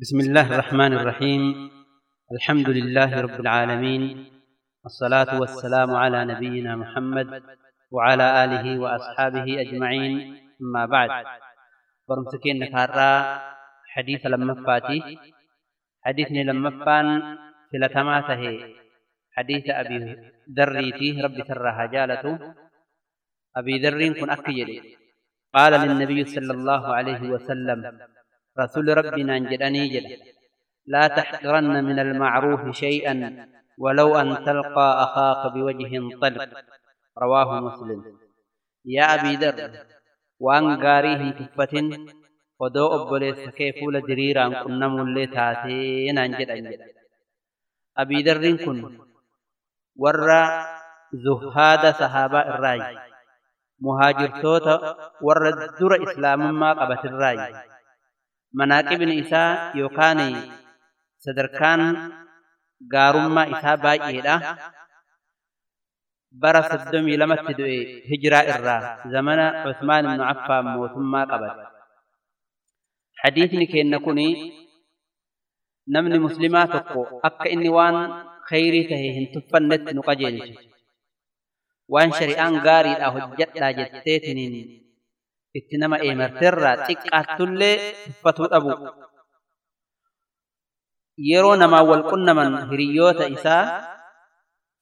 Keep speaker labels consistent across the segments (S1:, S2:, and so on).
S1: بسم الله الرحمن الرحيم. الحمد لله رب العالمين. الصلاة والسلام على نبينا محمد وعلى آله وأصحابه أجمعين. أما بعد. برمسكين نكارا حديث لما فاتي. حديثني لما فان فلتماته حديث أبي ذريتي رب سرها جالته. أبي ذرين كن أكيد قال للنبي صلى الله عليه وسلم رسول ربنا جدني جد لا تحقرن من المعروف شيئا ولو أن تلقى أخاك بوجه طلق. رواه مسلم. يا أبي ذر وأن قاريه تفة ودو أبوليس كيفول دريرا كنا مولي تاتين أنجد أنجد أبي ذر كن ور زهاد صحابة الرأي. مهاجر توتا ور در إسلام ما قبت الرأي. Manaaqibni isaa yookaan sadarkaan gaarummaa isaa baay'eedha. bara soddomii lamatti du'e hijiraa irraa zamana Usmaan ibnu Affaan mootummaa qabate. Hadiisni keenna kuni namni muslimaa tokko akka inni waan khayrii tahe hin tuffannetti nu qajeelcha. Waan shari'aan gaariidha hojjedhaa jetteetiniin itti nama eemarteerraa xiqqaattullee tuffatuu dhabu. Yeroo namaa wal qunnaman hiriyyoota isaa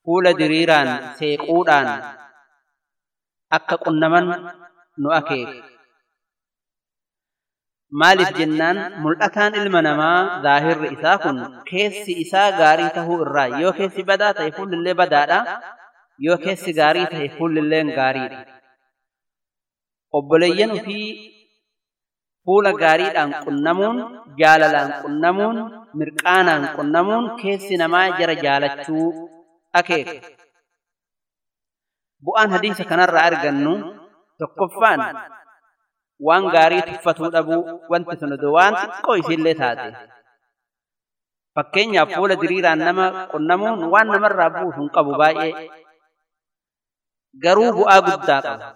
S1: fuula diriiraan seequudhaan akka qunnaman nu akeeka. Maaliif jennaan mul'ataan ilma namaa zaahirri isaa kun keessi isaa gaarii tahuu irraa yoo keessi badaa ta'e fuullillee badaadha yoo keessi gaarii ta'e fuullilleen gaariidha. Obboleeyyan ofii fuula gaariidhaan qunnamuun jaalalaan qunnamuun mirqaanaan qunnamuun keessi namaa jara jaalachuu akeeka. Bu'aan hadiisa kanarraa argannu tokkoffaan waan gaarii tuffatuu dhabuu wanti sun odoo waan xiqqoo isiillee taate. Fakkeenyaaf fuula diriiraan nama qunnamuun waan namarraa buusu hin qabu baay'ee. Garuu bu'aa guddaa qaba.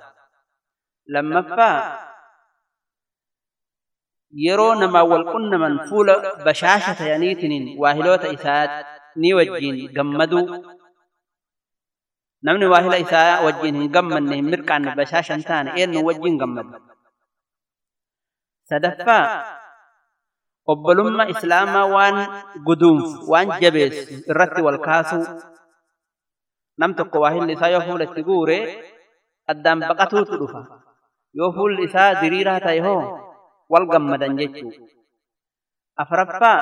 S1: Namaa wal qunnaman fuula bashaasha ta'aniitiniin waahiloota isaanii wajjiin gammaduu namni waahila isaa wajjiin hin gammanne hin mirqaanne bashaasha hin taane eenyu wajjiin gammadu sadaffaa obbolummaa islaamaa waan guduunfu waan jabeessu irratti wal kaasuu nam tokko waahilli isaa yoo fuula itti guure addaan baqatuutu dhufa yoo fuulli isaa diriiraa ta'e hoo wal gammadan jechuu afraffaa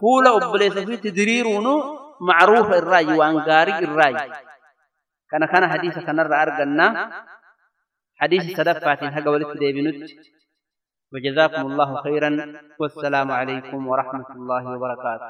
S1: fuula obboleessa ofiitti diriiruunu macruufa irraayi waan gaarii irraayi kana kana hadiisa kanarra arganna hadiisi sadaffaatiin haga walitti deebinutti وجزاكم الله خيرا والسلام عليكم ورحمة الله وبركاته